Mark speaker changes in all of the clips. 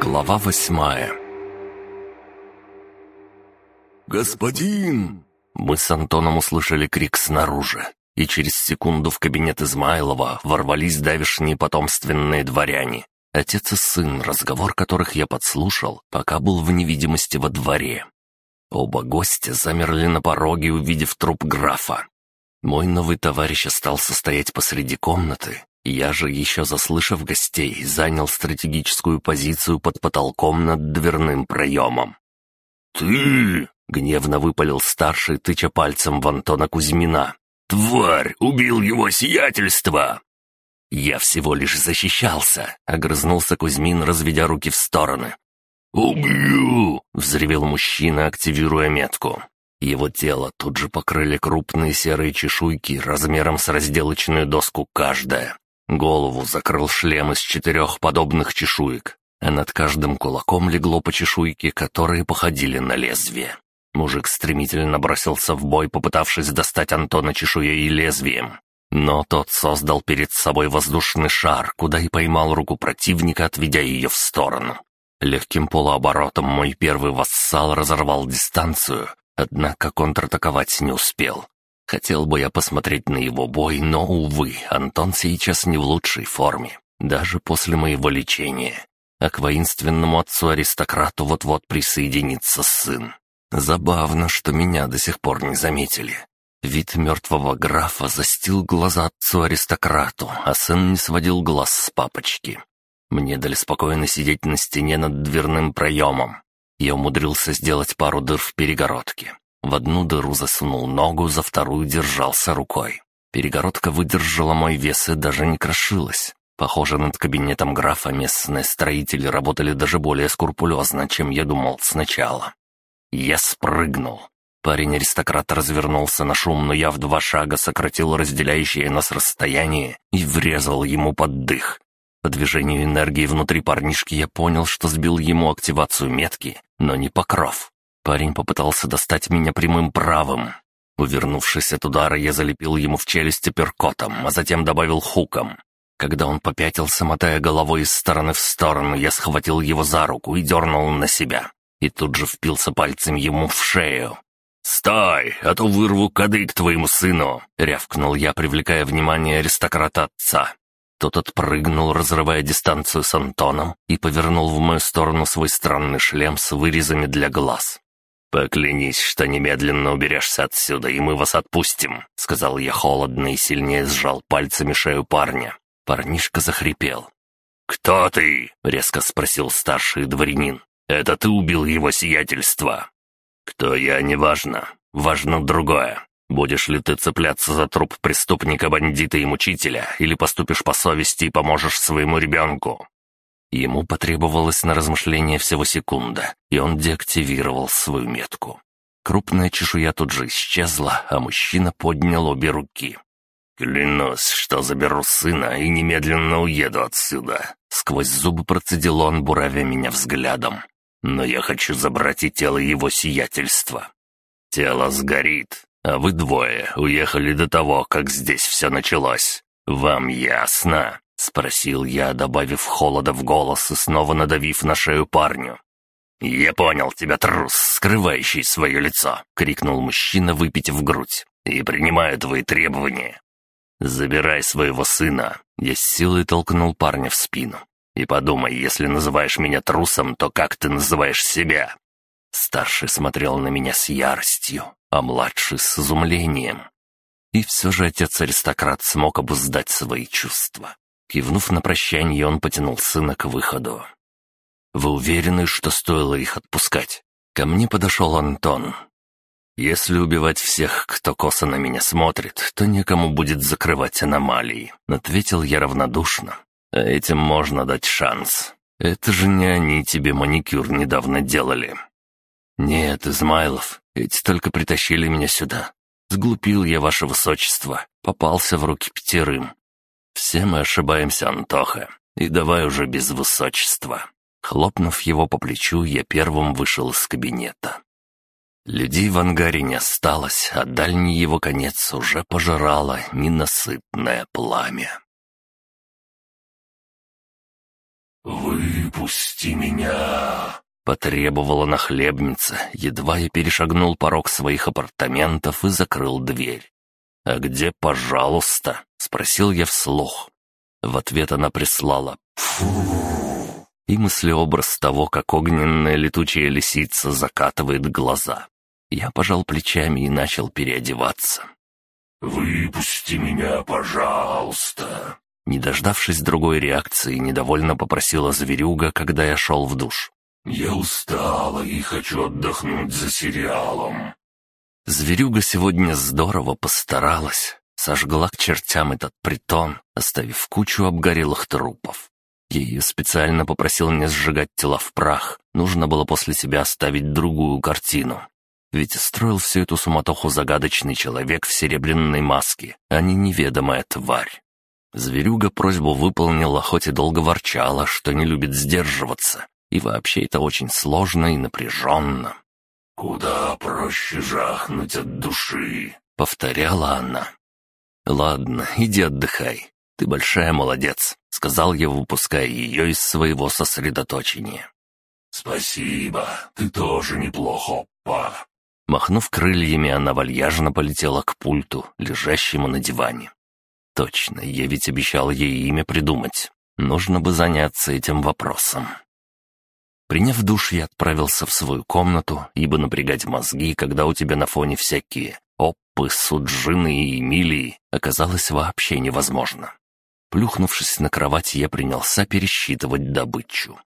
Speaker 1: Глава восьмая «Господин!» Мы с Антоном услышали крик снаружи, и через секунду в кабинет Измайлова ворвались давишние потомственные дворяне. Отец и сын, разговор которых я подслушал, пока был в невидимости во дворе. Оба гостя замерли на пороге, увидев труп графа. Мой новый товарищ остался стоять посреди комнаты, я же, еще заслышав гостей, занял стратегическую позицию под потолком над дверным проемом. «Ты!» — гневно выпалил старший, тыча пальцем в Антона Кузьмина. «Тварь! Убил его сиятельство!» «Я всего лишь защищался», — огрызнулся Кузьмин, разведя руки в стороны. «Убью!» — взревел мужчина, активируя метку. Его тело тут же покрыли крупные серые чешуйки размером с разделочную доску каждая. Голову закрыл шлем из четырех подобных чешуек, а над каждым кулаком легло по чешуйке, которые походили на лезвие. Мужик стремительно бросился в бой, попытавшись достать Антона чешуей и лезвием. Но тот создал перед собой воздушный шар, куда и поймал руку противника, отведя ее в сторону. Легким полуоборотом мой первый вассал разорвал дистанцию, однако контратаковать не успел. Хотел бы я посмотреть на его бой, но, увы, Антон сейчас не в лучшей форме, даже после моего лечения. А к воинственному отцу-аристократу вот-вот присоединится сын. Забавно, что меня до сих пор не заметили. Вид мертвого графа застил глаза отцу-аристократу, а сын не сводил глаз с папочки. Мне дали спокойно сидеть на стене над дверным проемом. Я умудрился сделать пару дыр в перегородке. В одну дыру засунул ногу, за вторую держался рукой. Перегородка выдержала мой вес и даже не крошилась. Похоже, над кабинетом графа местные строители работали даже более скрупулезно, чем я думал сначала. Я спрыгнул. Парень-аристократ развернулся на шум, но я в два шага сократил разделяющее нас расстояние и врезал ему под дых. По движению энергии внутри парнишки я понял, что сбил ему активацию метки, но не покров. Парень попытался достать меня прямым правым. Увернувшись от удара, я залепил ему в челюсти перкотом, а затем добавил хуком. Когда он попятился, мотая головой из стороны в сторону, я схватил его за руку и дернул на себя. И тут же впился пальцем ему в шею. «Стой, а то вырву кадык твоему сыну!» — рявкнул я, привлекая внимание аристократа отца. Тот отпрыгнул, разрывая дистанцию с Антоном, и повернул в мою сторону свой странный шлем с вырезами для глаз. «Поклянись, что немедленно уберешься отсюда, и мы вас отпустим», — сказал я холодно и сильнее сжал пальцами шею парня. Парнишка захрипел. «Кто ты?» — резко спросил старший дворянин. «Это ты убил его сиятельство?» «Кто я, неважно. Важно другое. Будешь ли ты цепляться за труп преступника, бандита и мучителя, или поступишь по совести и поможешь своему ребенку? Ему потребовалось на размышление всего секунда, и он деактивировал свою метку. Крупная чешуя тут же исчезла, а мужчина поднял обе руки. «Клянусь, что заберу сына и немедленно уеду отсюда», — сквозь зубы процедил он, буравя меня взглядом. «Но я хочу забрать и тело его сиятельства. Тело сгорит, а вы двое уехали до того, как здесь все началось. Вам ясно?» — спросил я, добавив холода в голос и снова надавив на шею парню. «Я понял тебя, трус, скрывающий свое лицо!» — крикнул мужчина, выпитив грудь. «И принимаю твои требования. Забирай своего сына!» Я с силой толкнул парня в спину. «И подумай, если называешь меня трусом, то как ты называешь себя?» Старший смотрел на меня с яростью, а младший с изумлением. И все же отец-аристократ смог обуздать свои чувства. Кивнув на прощание, он потянул сына к выходу. «Вы уверены, что стоило их отпускать?» Ко мне подошел Антон. «Если убивать всех, кто косо на меня смотрит, то некому будет закрывать аномалии», — ответил я равнодушно. «А этим можно дать шанс. Это же не они тебе маникюр недавно делали». «Нет, Измайлов, эти только притащили меня сюда. Сглупил я, ваше высочество, попался в руки пятерым. «Все мы ошибаемся, Антоха, и давай уже без высочества». Хлопнув его по плечу, я первым вышел из кабинета. Людей в ангаре не осталось, а дальний его конец уже пожирало ненасытное пламя. «Выпусти меня!» Потребовала нахлебница, едва я перешагнул порог своих апартаментов и закрыл дверь. «А где, пожалуйста?» — спросил я вслух. В ответ она прислала «Фу!» и мыслеобраз того, как огненная летучая лисица закатывает глаза. Я пожал плечами и начал переодеваться. «Выпусти меня, пожалуйста!» Не дождавшись другой реакции, недовольно попросила зверюга, когда я шел в душ. «Я устала и хочу отдохнуть за сериалом». Зверюга сегодня здорово постаралась. Сожгла к чертям этот притон, оставив кучу обгорелых трупов. Я ее специально попросил не сжигать тела в прах. Нужно было после себя оставить другую картину. Ведь строил всю эту суматоху загадочный человек в серебряной маске, а не неведомая тварь. Зверюга просьбу выполнила, хоть и долго ворчала, что не любит сдерживаться, и вообще это очень сложно и напряженно. «Куда проще жахнуть от души», — повторяла она. «Ладно, иди отдыхай. Ты большая молодец», — сказал я, выпуская ее из своего сосредоточения. «Спасибо, ты тоже неплохо, па». Махнув крыльями, она вальяжно полетела к пульту, лежащему на диване. «Точно, я ведь обещал ей имя придумать. Нужно бы заняться этим вопросом». Приняв душ, я отправился в свою комнату, ибо напрягать мозги, когда у тебя на фоне всякие оппы, суджины и эмилии, оказалось вообще невозможно. Плюхнувшись на кровать, я принялся пересчитывать добычу.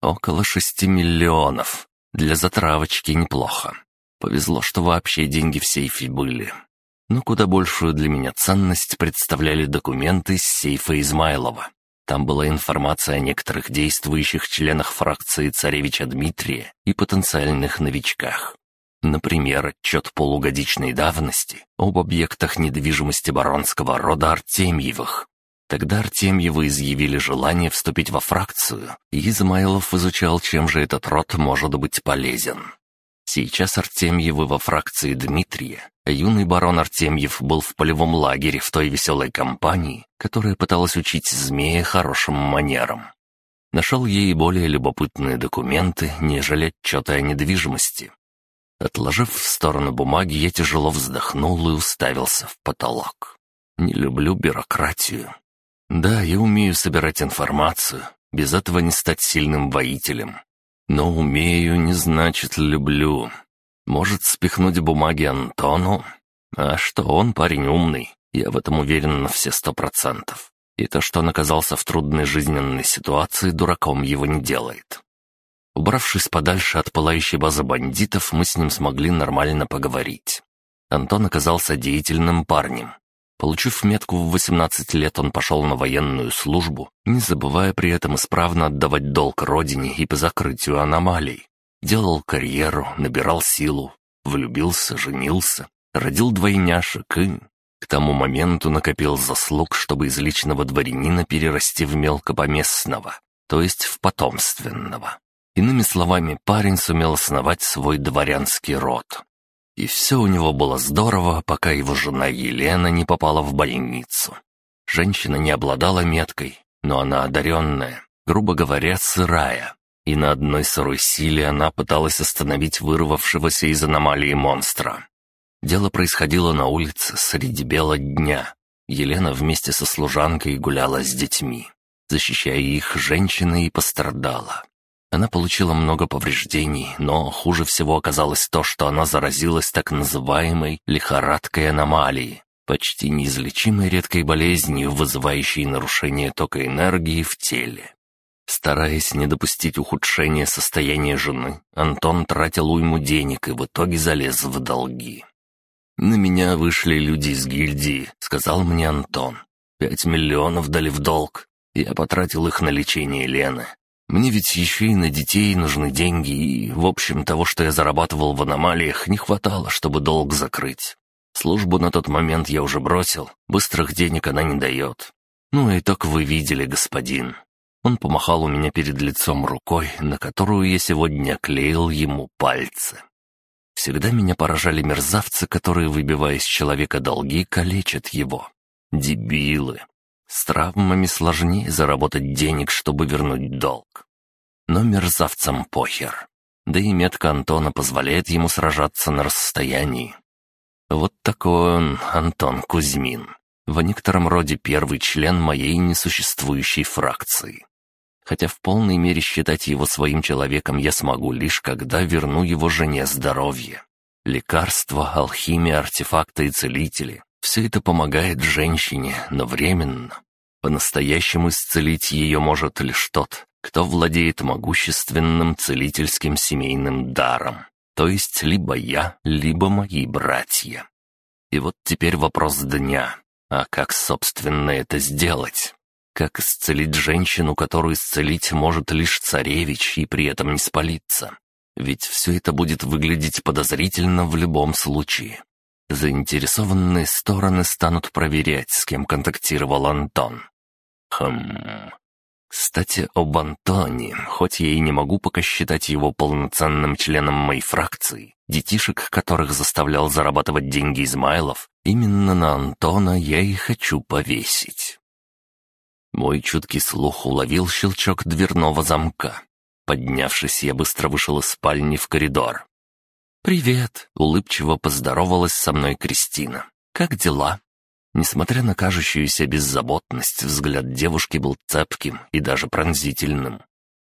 Speaker 1: Около шести миллионов. Для затравочки неплохо. Повезло, что вообще деньги в сейфе были. Но куда большую для меня ценность представляли документы из сейфа Измайлова. Там была информация о некоторых действующих членах фракции царевича Дмитрия и потенциальных новичках. Например, отчет полугодичной давности об объектах недвижимости баронского рода Артемьевых. Тогда Артемьевы изъявили желание вступить во фракцию, и Измайлов изучал, чем же этот род может быть полезен. Сейчас Артемьевы во фракции Дмитрия, а юный барон Артемьев был в полевом лагере в той веселой компании, которая пыталась учить змея хорошим манерам. Нашел ей более любопытные документы, нежели отчеты о недвижимости. Отложив в сторону бумаги, я тяжело вздохнул и уставился в потолок. Не люблю бюрократию. Да, я умею собирать информацию, без этого не стать сильным воителем. Но умею не значит люблю. Может спихнуть бумаги Антону? А что, он парень умный, я в этом уверен на все сто процентов. И то, что он оказался в трудной жизненной ситуации, дураком его не делает. Убравшись подальше от пылающей базы бандитов, мы с ним смогли нормально поговорить. Антон оказался деятельным парнем, Получив метку в 18 лет, он пошел на военную службу, не забывая при этом исправно отдавать долг родине и по закрытию аномалий. Делал карьеру, набирал силу, влюбился, женился, родил двойняшек и... К тому моменту накопил заслуг, чтобы из личного дворянина перерасти в мелкопоместного, то есть в потомственного. Иными словами, парень сумел основать свой дворянский род. И все у него было здорово, пока его жена Елена не попала в больницу. Женщина не обладала меткой, но она одаренная, грубо говоря, сырая. И на одной сырой силе она пыталась остановить вырвавшегося из аномалии монстра. Дело происходило на улице среди бела дня. Елена вместе со служанкой гуляла с детьми. Защищая их, женщина и пострадала. Она получила много повреждений, но хуже всего оказалось то, что она заразилась так называемой лихорадкой аномалии, почти неизлечимой редкой болезнью, вызывающей нарушение тока энергии в теле. Стараясь не допустить ухудшения состояния жены, Антон тратил уйму денег и в итоге залез в долги. «На меня вышли люди из гильдии», — сказал мне Антон. «Пять миллионов дали в долг. Я потратил их на лечение Лены. Мне ведь еще и на детей нужны деньги, и, в общем, того, что я зарабатывал в аномалиях, не хватало, чтобы долг закрыть. Службу на тот момент я уже бросил, быстрых денег она не дает. Ну и так вы видели, господин. Он помахал у меня перед лицом рукой, на которую я сегодня клеил ему пальцы. Всегда меня поражали мерзавцы, которые, выбивая из человека долги, калечат его. Дебилы. С травмами сложнее заработать денег, чтобы вернуть долг. Но мерзавцам похер. Да и метка Антона позволяет ему сражаться на расстоянии. Вот такой он, Антон Кузьмин. В некотором роде первый член моей несуществующей фракции. Хотя в полной мере считать его своим человеком я смогу лишь, когда верну его жене здоровье. Лекарства, алхимия, артефакты и целители — все это помогает женщине, но временно. По-настоящему исцелить ее может лишь тот, кто владеет могущественным целительским семейным даром. То есть либо я, либо мои братья. И вот теперь вопрос дня. А как, собственно, это сделать? Как исцелить женщину, которую исцелить может лишь царевич и при этом не спалиться? Ведь все это будет выглядеть подозрительно в любом случае. Заинтересованные стороны станут проверять, с кем контактировал Антон. Хм, кстати, об Антоне, хоть я и не могу пока считать его полноценным членом моей фракции, детишек, которых заставлял зарабатывать деньги Измайлов, именно на Антона я и хочу повесить. Мой чуткий слух уловил щелчок дверного замка. Поднявшись, я быстро вышел из спальни в коридор. «Привет!» — улыбчиво поздоровалась со мной Кристина. «Как дела?» Несмотря на кажущуюся беззаботность, взгляд девушки был цепким и даже пронзительным.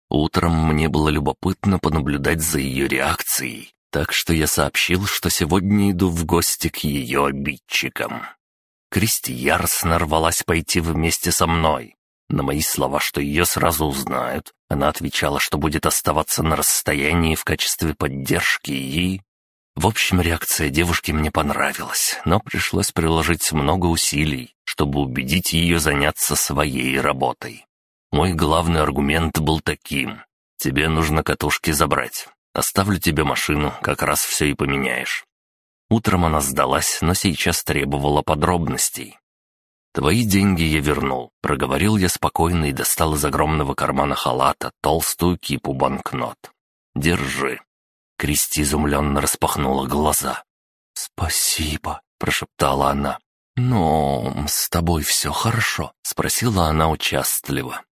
Speaker 1: Утром мне было любопытно понаблюдать за ее реакцией, так что я сообщил, что сегодня иду в гости к ее обидчикам. Кристи яростно рвалась пойти вместе со мной. На мои слова, что ее сразу узнают, она отвечала, что будет оставаться на расстоянии в качестве поддержки и... В общем, реакция девушки мне понравилась, но пришлось приложить много усилий, чтобы убедить ее заняться своей работой. Мой главный аргумент был таким. «Тебе нужно катушки забрать. Оставлю тебе машину, как раз все и поменяешь». Утром она сдалась, но сейчас требовала подробностей. «Твои деньги я вернул», — проговорил я спокойно и достал из огромного кармана халата толстую кипу банкнот. «Держи». Кристи изумленно распахнула глаза. «Спасибо», — прошептала она. «Но с тобой все хорошо?» — спросила она участливо.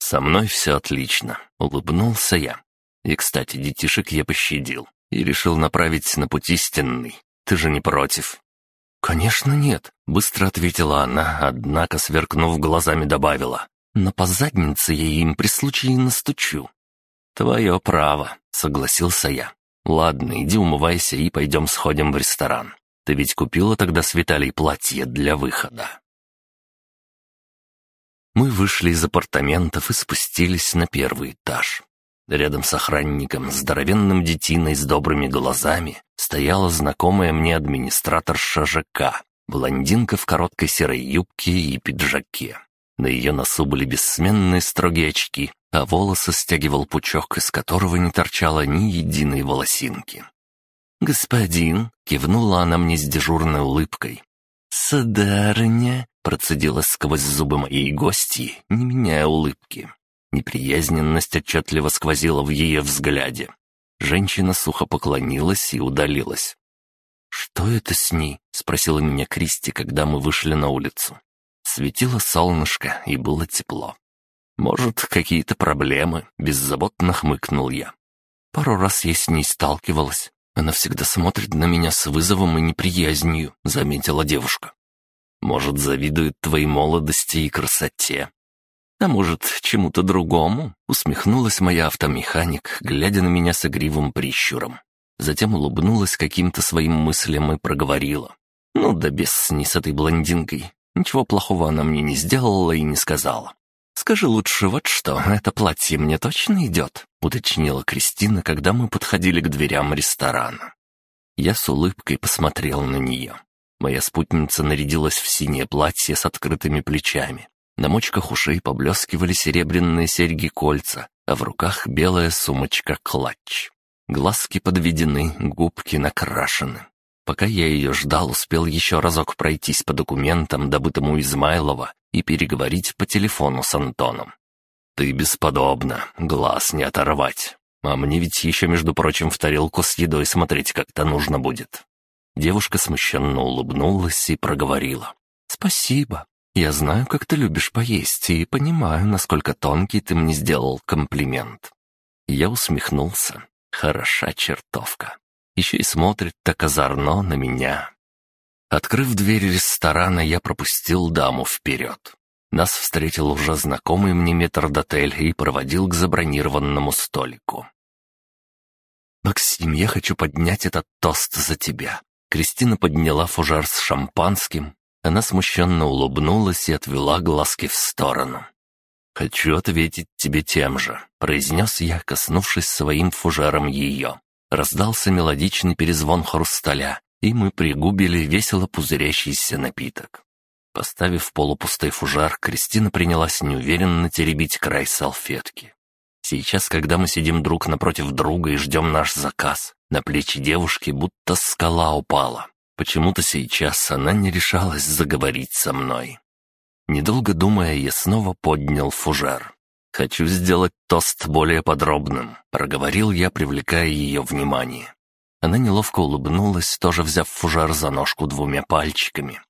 Speaker 1: «Со мной все отлично», — улыбнулся я. «И, кстати, детишек я пощадил и решил направить на путь истинный. Ты же не против?» «Конечно нет», — быстро ответила она, однако, сверкнув глазами, добавила. «Но по заднице я им при случае настучу». «Твое право», — согласился я. «Ладно, иди умывайся и пойдем сходим в ресторан. Ты ведь купила тогда с Виталий платье для выхода». Мы вышли из апартаментов и спустились на первый этаж. Рядом с охранником, здоровенным детиной с добрыми глазами, стояла знакомая мне администратор ЖК, блондинка в короткой серой юбке и пиджаке. На ее носу были бессменные строгие очки, а волосы стягивал пучок, из которого не торчало ни единой волосинки. «Господин!» — кивнула она мне с дежурной улыбкой. «Сударыня!» — процедила сквозь зубы моей гости, не меняя улыбки. Неприязненность отчетливо сквозила в ее взгляде. Женщина сухо поклонилась и удалилась. «Что это с ней?» — спросила меня Кристи, когда мы вышли на улицу. Светило солнышко, и было тепло. «Может, какие-то проблемы?» — беззаботно хмыкнул я. Пару раз я с ней сталкивалась. Она всегда смотрит на меня с вызовом и неприязнью», — заметила девушка. «Может, завидует твоей молодости и красоте?» «А может, чему-то другому?» — усмехнулась моя автомеханик, глядя на меня с игривым прищуром. Затем улыбнулась каким-то своим мыслям и проговорила. «Ну да без с с этой блондинкой. Ничего плохого она мне не сделала и не сказала. «Скажи лучше вот что, это платье мне точно идет?» — уточнила Кристина, когда мы подходили к дверям ресторана. Я с улыбкой посмотрел на нее. Моя спутница нарядилась в синее платье с открытыми плечами. На мочках ушей поблескивали серебряные серьги-кольца, а в руках белая сумочка-клатч. Глазки подведены, губки накрашены. Пока я ее ждал, успел еще разок пройтись по документам, добытым у Измайлова, и переговорить по телефону с Антоном. «Ты бесподобна, глаз не оторвать. А мне ведь еще, между прочим, в тарелку с едой смотреть как-то нужно будет». Девушка смущенно улыбнулась и проговорила. «Спасибо. Я знаю, как ты любишь поесть, и понимаю, насколько тонкий ты мне сделал комплимент». Я усмехнулся. Хороша чертовка. Еще и смотрит так озорно на меня. Открыв дверь ресторана, я пропустил даму вперед. Нас встретил уже знакомый мне метрдотель и проводил к забронированному столику. «Максим, я хочу поднять этот тост за тебя». Кристина подняла фужар с шампанским. Она смущенно улыбнулась и отвела глазки в сторону. «Хочу ответить тебе тем же», — произнес я, коснувшись своим фужером ее. Раздался мелодичный перезвон хрусталя, и мы пригубили весело пузырящийся напиток. Поставив полупустой фужар, Кристина принялась неуверенно теребить край салфетки. Сейчас, когда мы сидим друг напротив друга и ждем наш заказ, на плечи девушки будто скала упала. Почему-то сейчас она не решалась заговорить со мной. Недолго думая, я снова поднял фужер. «Хочу сделать тост более подробным», — проговорил я, привлекая ее внимание. Она неловко улыбнулась, тоже взяв фужер за ножку двумя пальчиками.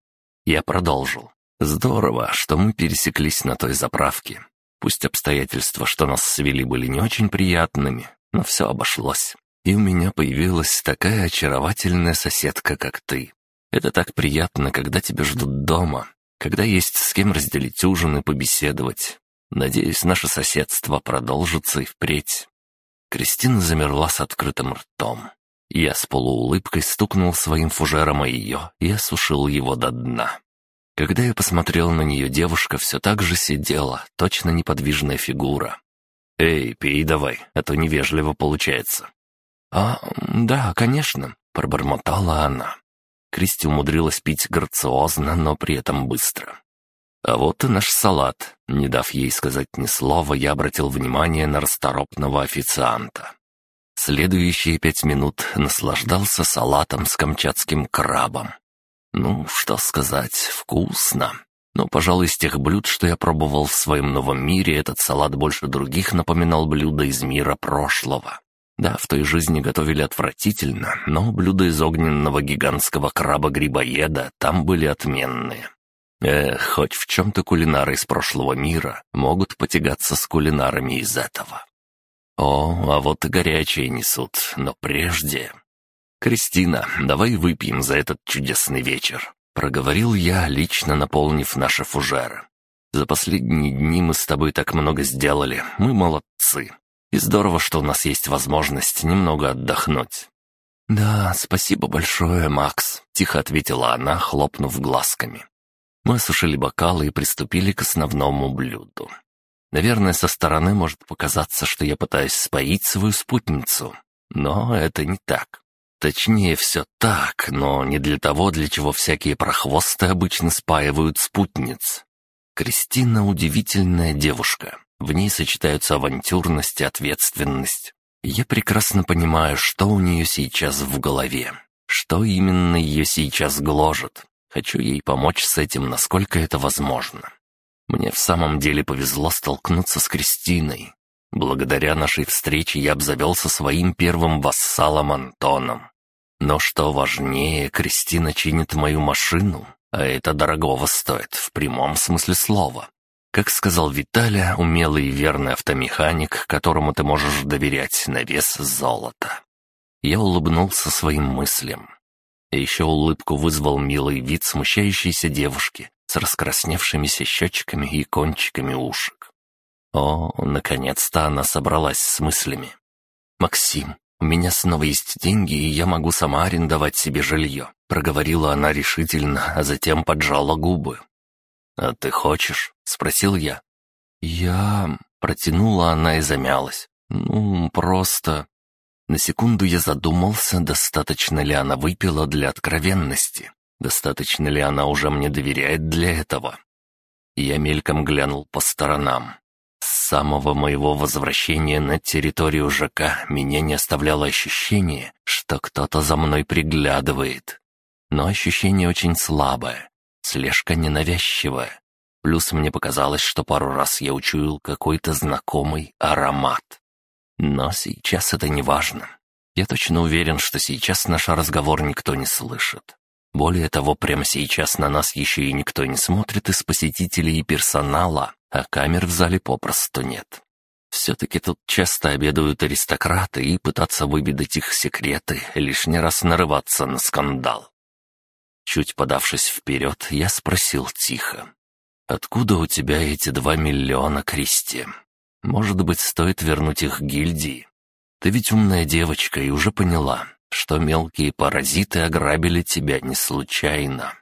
Speaker 1: Я продолжил. «Здорово, что мы пересеклись на той заправке. Пусть обстоятельства, что нас свели, были не очень приятными, но все обошлось. И у меня появилась такая очаровательная соседка, как ты. Это так приятно, когда тебя ждут дома, когда есть с кем разделить ужин и побеседовать. Надеюсь, наше соседство продолжится и впредь». Кристина замерла с открытым ртом. Я с полуулыбкой стукнул своим фужером о ее и осушил его до дна. Когда я посмотрел на нее, девушка все так же сидела, точно неподвижная фигура. «Эй, пей давай, а то невежливо получается». «А, да, конечно», — пробормотала она. Кристи умудрилась пить грациозно, но при этом быстро. А вот и наш салат. Не дав ей сказать ни слова, я обратил внимание на расторопного официанта. Следующие пять минут наслаждался салатом с камчатским крабом. Ну, что сказать, вкусно. Но, пожалуй, из тех блюд, что я пробовал в своем новом мире, этот салат больше других напоминал блюда из мира прошлого. Да, в той жизни готовили отвратительно, но блюда из огненного гигантского краба-грибоеда там были отменные. Эх, хоть в чем-то кулинары из прошлого мира могут потягаться с кулинарами из этого. О, а вот и горячие несут, но прежде... «Кристина, давай выпьем за этот чудесный вечер», — проговорил я, лично наполнив наши фужеры. «За последние дни мы с тобой так много сделали, мы молодцы. И здорово, что у нас есть возможность немного отдохнуть». «Да, спасибо большое, Макс», — тихо ответила она, хлопнув глазками. Мы осушили бокалы и приступили к основному блюду. Наверное, со стороны может показаться, что я пытаюсь споить свою спутницу. Но это не так. Точнее, все так, но не для того, для чего всякие прохвосты обычно спаивают спутниц. Кристина удивительная девушка. В ней сочетаются авантюрность и ответственность. Я прекрасно понимаю, что у нее сейчас в голове. Что именно ее сейчас гложет. Хочу ей помочь с этим, насколько это возможно. Мне в самом деле повезло столкнуться с Кристиной. Благодаря нашей встрече я обзавелся своим первым вассалом Антоном. Но что важнее, Кристина чинит мою машину, а это дорогого стоит, в прямом смысле слова. Как сказал Виталя, умелый и верный автомеханик, которому ты можешь доверять на вес золота. Я улыбнулся своим мыслям. И еще улыбку вызвал милый вид смущающейся девушки, с раскрасневшимися щечками и кончиками ушек. О, наконец-то она собралась с мыслями. «Максим, у меня снова есть деньги, и я могу сама арендовать себе жилье», проговорила она решительно, а затем поджала губы. «А ты хочешь?» — спросил я. «Я...» — протянула она и замялась. «Ну, просто...» На секунду я задумался, достаточно ли она выпила для откровенности. Достаточно ли она уже мне доверяет для этого? Я мельком глянул по сторонам. С самого моего возвращения на территорию ЖК меня не оставляло ощущение, что кто-то за мной приглядывает. Но ощущение очень слабое, слежка ненавязчивая. Плюс мне показалось, что пару раз я учуял какой-то знакомый аромат. Но сейчас это не важно. Я точно уверен, что сейчас наш разговор никто не слышит. Более того, прямо сейчас на нас еще и никто не смотрит из посетителей и персонала, а камер в зале попросту нет. Все-таки тут часто обедают аристократы, и пытаться выведать их секреты, лишний раз нарываться на скандал. Чуть подавшись вперед, я спросил тихо. «Откуда у тебя эти два миллиона, Кристи? Может быть, стоит вернуть их гильдии? Ты ведь умная девочка и уже поняла, что мелкие паразиты ограбили тебя не случайно».